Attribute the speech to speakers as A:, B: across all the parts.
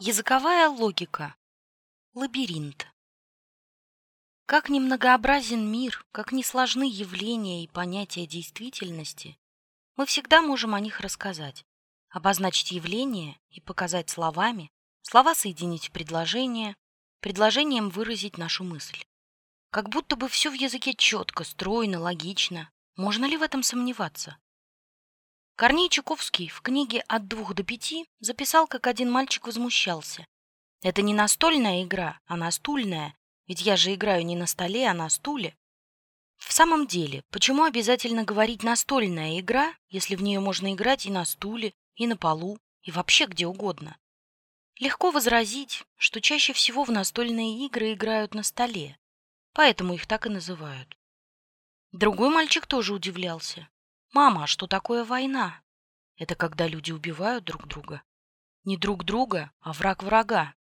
A: Языковая логика. Лабиринт. Как ни многообразен мир, как ни сложны явления и понятия действительности, мы всегда можем о них рассказать, обозначить явления и показать словами, слова соединить в предложение, предложением выразить нашу мысль. Как будто бы все в языке четко, стройно, логично. Можно ли в этом сомневаться? Корней Чуковский в книге «От двух до пяти» записал, как один мальчик возмущался. «Это не настольная игра, а настульная, ведь я же играю не на столе, а на стуле». В самом деле, почему обязательно говорить «настольная игра», если в нее можно играть и на стуле, и на полу, и вообще где угодно? Легко возразить, что чаще всего в настольные игры играют на столе, поэтому их так и называют. Другой мальчик тоже удивлялся. «Мама, а что такое война?» «Это когда люди убивают друг друга». «Не друг друга, а враг врага».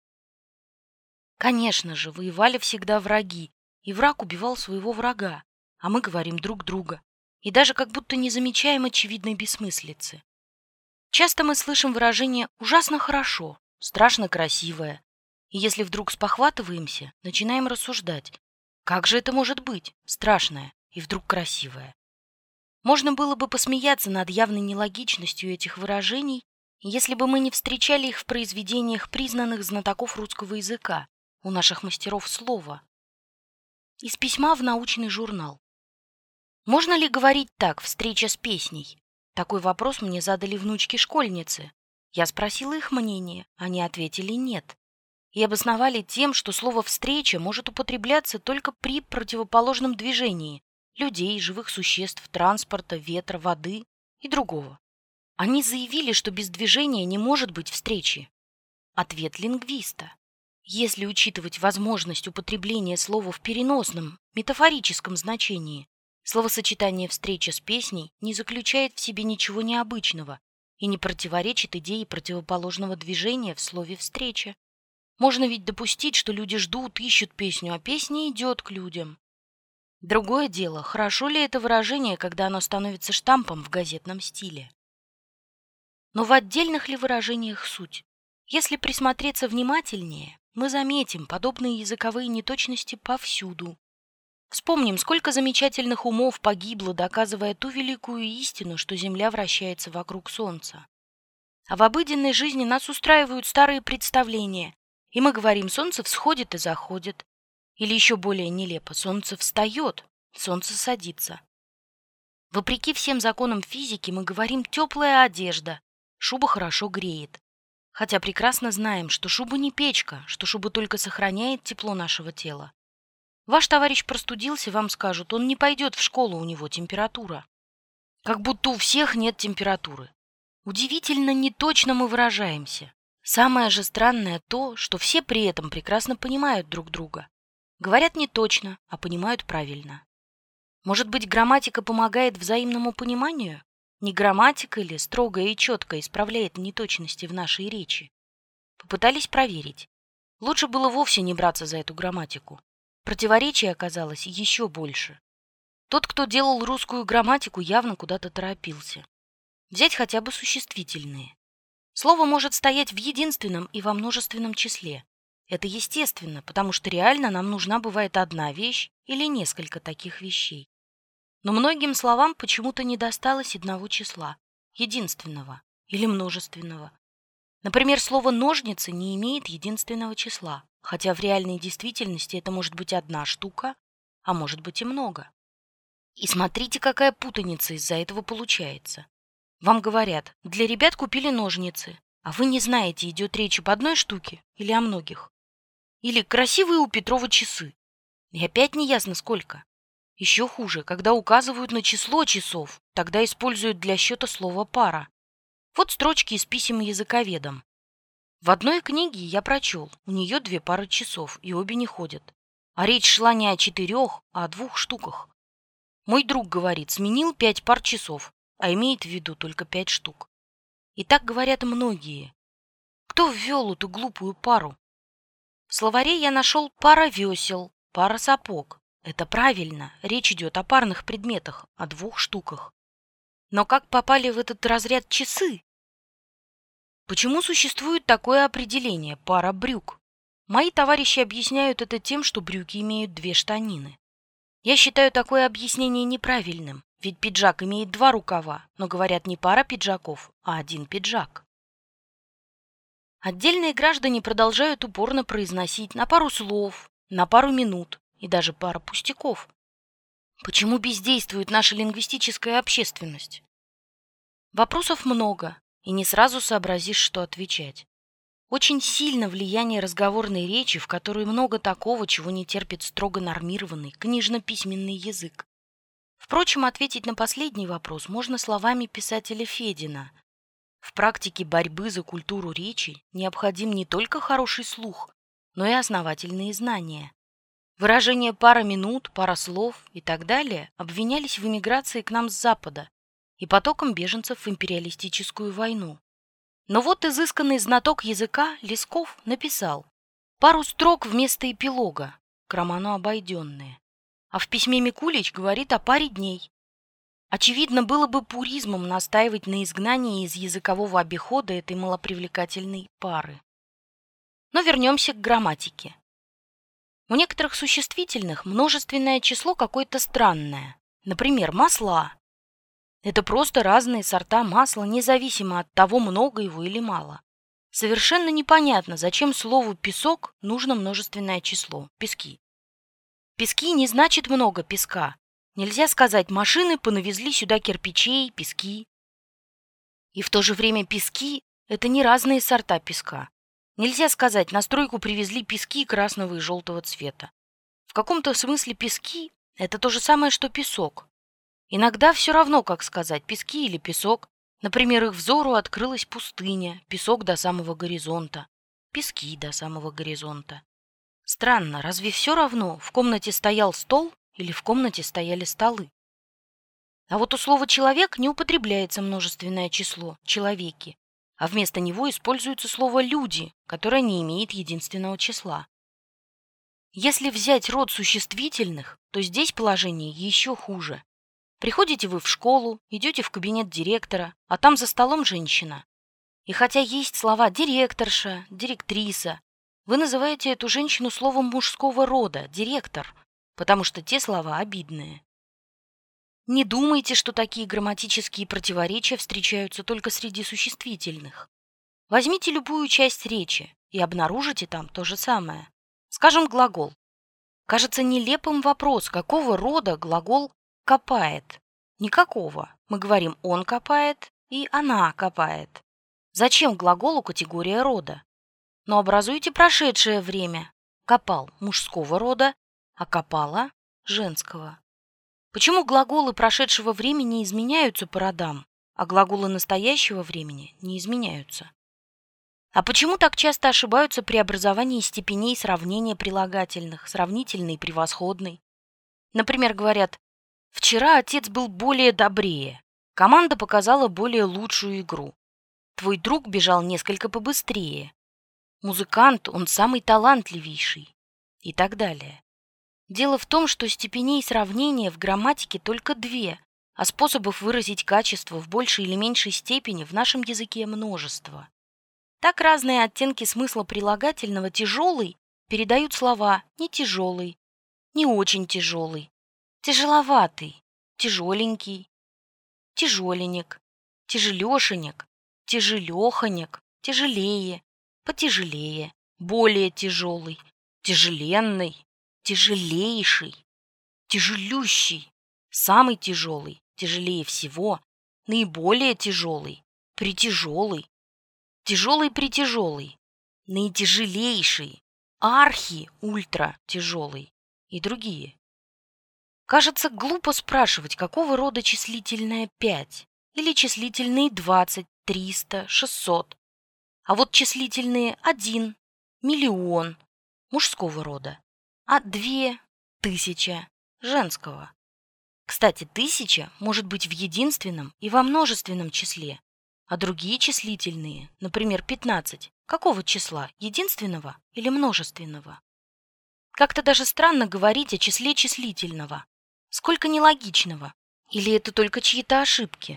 A: Конечно же, воевали всегда враги, и враг убивал своего врага, а мы говорим друг друга, и даже как будто не замечаем очевидной бессмыслицы. Часто мы слышим выражение «ужасно хорошо», «страшно красивое», и если вдруг спохватываемся, начинаем рассуждать, как же это может быть, страшное и вдруг красивое. Можно было бы посмеяться над явной нелогичностью этих выражений, если бы мы не встречали их в произведениях признанных знатоков русского языка, у наших мастеров слова. Из письма в научный журнал. Можно ли говорить так, встреча с песней? Такой вопрос мне задали внучки-школьницы. Я спросила их мнение, они ответили «нет». И обосновали тем, что слово «встреча» может употребляться только при противоположном движении, людей, живых существ, транспорта, ветра, воды и другого. Они заявили, что без движения не может быть встречи. Ответ лингвиста. Если учитывать возможность употребления слова в переносном, метафорическом значении, словосочетание «встреча с песней» не заключает в себе ничего необычного и не противоречит идее противоположного движения в слове «встреча». Можно ведь допустить, что люди ждут, ищут песню, а песня идет к людям. Другое дело, хорошо ли это выражение, когда оно становится штампом в газетном стиле. Но в отдельных ли выражениях суть? Если присмотреться внимательнее, мы заметим подобные языковые неточности повсюду. Вспомним, сколько замечательных умов погибло, доказывая ту великую истину, что Земля вращается вокруг Солнца. А в обыденной жизни нас устраивают старые представления, и мы говорим, Солнце всходит и заходит, или еще более нелепо, солнце встает, солнце садится. Вопреки всем законам физики мы говорим «теплая одежда», шуба хорошо греет. Хотя прекрасно знаем, что шуба не печка, что шуба только сохраняет тепло нашего тела. Ваш товарищ простудился, вам скажут, он не пойдет в школу, у него температура. Как будто у всех нет температуры. Удивительно неточно мы выражаемся. Самое же странное то, что все при этом прекрасно понимают друг друга. Говорят не точно, а понимают правильно. Может быть, грамматика помогает взаимному пониманию? Не грамматика ли строгая и четко исправляет неточности в нашей речи? Попытались проверить. Лучше было вовсе не браться за эту грамматику. Противоречий оказалось еще больше. Тот, кто делал русскую грамматику, явно куда-то торопился. Взять хотя бы существительные. Слово может стоять в единственном и во множественном числе, это естественно, потому что реально нам нужна бывает одна вещь или несколько таких вещей. Но многим словам почему-то не досталось одного числа, единственного или множественного. Например, слово «ножницы» не имеет единственного числа, хотя в реальной действительности это может быть одна штука, а может быть и много. И смотрите, какая путаница из-за этого получается. Вам говорят, для ребят купили ножницы, а вы не знаете, идет речь об одной штуке или о многих. Или красивые у Петрова часы. И опять не ясно сколько. Еще хуже, когда указывают на число часов, тогда используют для счета слово «пара». Вот строчки из писем языковедам. В одной книге я прочел, у нее две пары часов, и обе не ходят. А речь шла не о четырех, а о двух штуках. Мой друг говорит, сменил пять пар часов, а имеет в виду только пять штук. И так говорят многие. Кто ввел эту глупую пару? В словаре я нашел пара весел, пара сапог. Это правильно, речь идет о парных предметах, о двух штуках. Но как попали в этот разряд часы? Почему существует такое определение «пара брюк»? Мои товарищи объясняют это тем, что брюки имеют две штанины. Я считаю такое объяснение неправильным, ведь пиджак имеет два рукава, но говорят не пара пиджаков, а один пиджак. Отдельные граждане продолжают упорно произносить на пару слов, на пару минут и даже пару пустяков. Почему бездействует наша лингвистическая общественность? Вопросов много, и не сразу сообразишь, что отвечать. Очень сильно влияние разговорной речи, в которой много такого, чего не терпит строго нормированный книжно-письменный язык. Впрочем, ответить на последний вопрос можно словами писателя Федина. В практике борьбы за культуру речи необходим не только хороший слух, но и основательные знания. Выражение «пара минут», «пара слов» и так далее обвинялись в эмиграции к нам с Запада, и потоком беженцев в империалистическую войну. Но вот изысканный знаток языка Лесков написал пару строк вместо эпилога, к роману обойденные. А в письме Микулич говорит о паре дней. Очевидно, было бы пуризмом настаивать на изгнании из языкового обихода этой малопривлекательной пары. Но вернемся к грамматике. У некоторых существительных множественное число какое-то странное. Например, масла это просто разные сорта масла, независимо от того, много его или мало. Совершенно непонятно, зачем слову «песок» нужно множественное число – пески. Пески не значит много песка. Нельзя сказать «машины понавезли сюда кирпичей, пески». И в то же время пески – это не разные сорта песка. Нельзя сказать «на стройку привезли пески красного и желтого цвета». В каком-то смысле пески – это то же самое, что песок. Иногда все равно, как сказать, пески или песок. Например, их взору открылась пустыня, песок до самого горизонта, пески до самого горизонта. Странно, разве все равно, в комнате стоял стол или в комнате стояли столы? А вот у слова «человек» не употребляется множественное число «человеки», а вместо него используется слово «люди», которое не имеет единственного числа. Если взять род существительных, то здесь положение еще хуже. Приходите вы в школу, идете в кабинет директора, а там за столом женщина. И хотя есть слова «директорша», «директриса», вы называете эту женщину словом мужского рода «директор», потому что те слова обидные. Не думайте, что такие грамматические противоречия встречаются только среди существительных. Возьмите любую часть речи и обнаружите там то же самое. Скажем, глагол. Кажется нелепым вопрос, какого рода глагол копает. Никакого. Мы говорим «он копает» и «она копает». Зачем глаголу категория рода? Но образуйте прошедшее время. Копал мужского рода, а копала женского. Почему глаголы прошедшего времени изменяются по родам, а глаголы настоящего времени не изменяются? А почему так часто ошибаются при образовании степеней сравнения прилагательных, сравнительный и превосходный? Например, говорят Вчера отец был более добрее. Команда показала более лучшую игру. Твой друг бежал несколько побыстрее. Музыкант, он самый талантливейший. И так далее. Дело в том, что степеней сравнения в грамматике только две, а способов выразить качество в большей или меньшей степени в нашем языке множество. Так разные оттенки смысла прилагательного «тяжелый» передают слова «не тяжелый», «не очень тяжелый», Тяжеловатый, тяжеленький, тяжеленек, тяжелешенек, тяжелеханек, тяжелее, потяжелее, более тяжелый, тяжеленный, тяжелейший, тяжелющий, самый тяжелый, тяжелее всего, наиболее тяжелый, притяжелый, тяжелый притяжелый, наитяжелейший, архи ультра тяжелый и другие. Кажется, глупо спрашивать, какого рода числительное 5 или числительные 20, 300, 600. А вот числительные 1, миллион мужского рода, а 2, тысяча женского. Кстати, тысяча может быть в единственном и во множественном числе, а другие числительные, например, 15, какого числа, единственного или множественного? Как-то даже странно говорить о числе числительного, Сколько нелогичного. Или это только чьи-то ошибки?